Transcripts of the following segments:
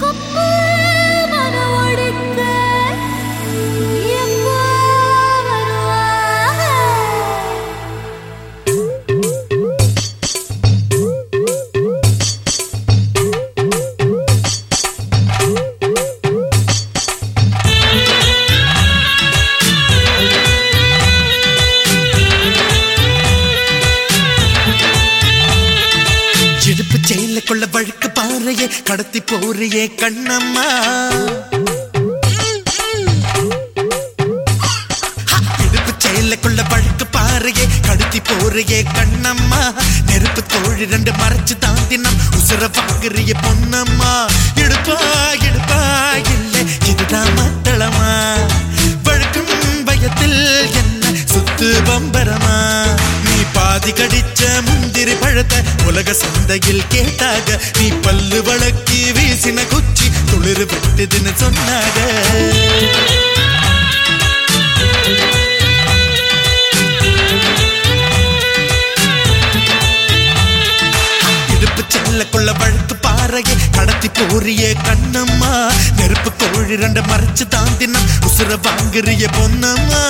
Kapı. பாறையே கடத்தி போறியே கண்ணம்மா. ஹா, இடுப்பு செயலுக்குள்ள பழுக்கு பாறையே கடத்தி போறியே கண்ணம்மா. நெருப்பு தோழி ரெண்டு மறைச்சு தாண்டினம் உசுர வாங்குறிய பொன்னம்மா. இடுப்பா இடுப்பா இல்லை இதுதான் மத்தளமா. வழுக்கும் பயத்தில் என்ன சுத்து பம்பரமா நீ பாதி கடிச்ச முந்திரி பழத்தை உலக சந்தையில் கேட்டாக நீ பல்லு வழக்கி வீசின குச்சி துளிர் வெட்டுதுன்னு சொன்னாக. இடுப்பு செல்லக்குள்ள வழுக்கு பாறையே கடத்தி போறிய கண்ணம்மா. நெருப்பு கோழி ரெண்ட மறைச்சு தாந்தினா உசுர வாங்குறிய பொன்னம்மா.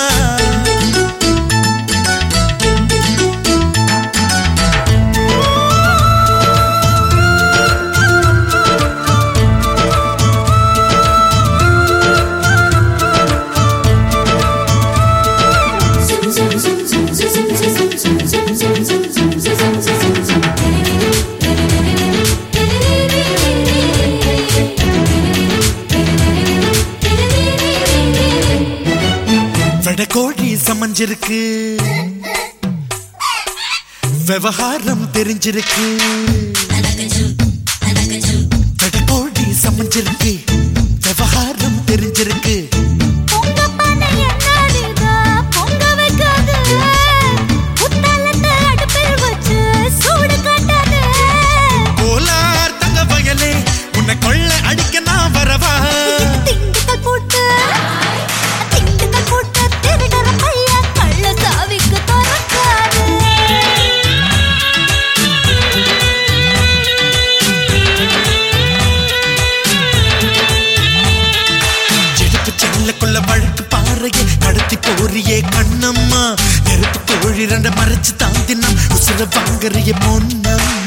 சமஞ்சிருக்கு. விவகாரம் தெரிஞ்சிருக்கு. வெடக்கோழி சமஞ்சிருக்கு. இரண்ட மறைச்சு தாந்தினா உசுர வாங்குறிய பொன்னம்மா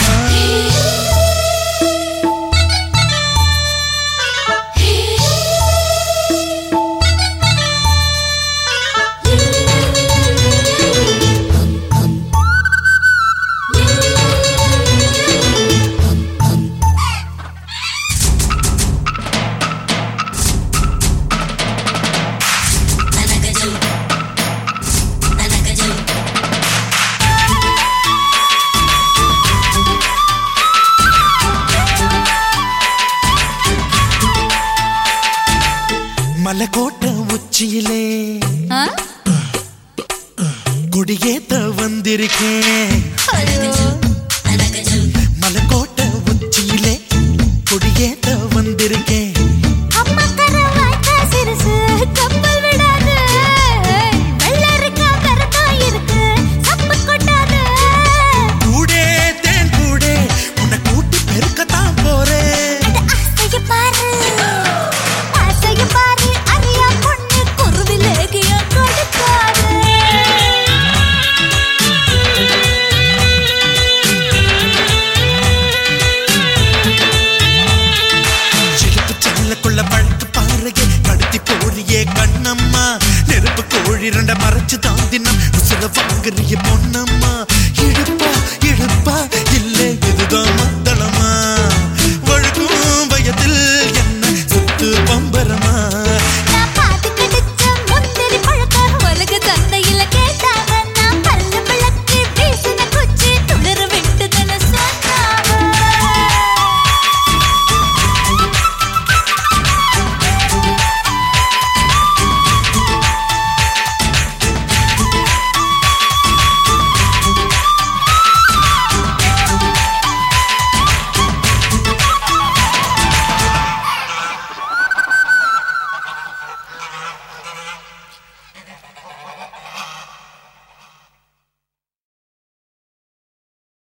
மலைக்கோட்டை உச்சியிலே? கொடியேத்த வந்திருக்கேன். மலைக்கோட்டை உச்சியிலே கொடியேத்த வந்திருக்கேன். பொன்னம்மா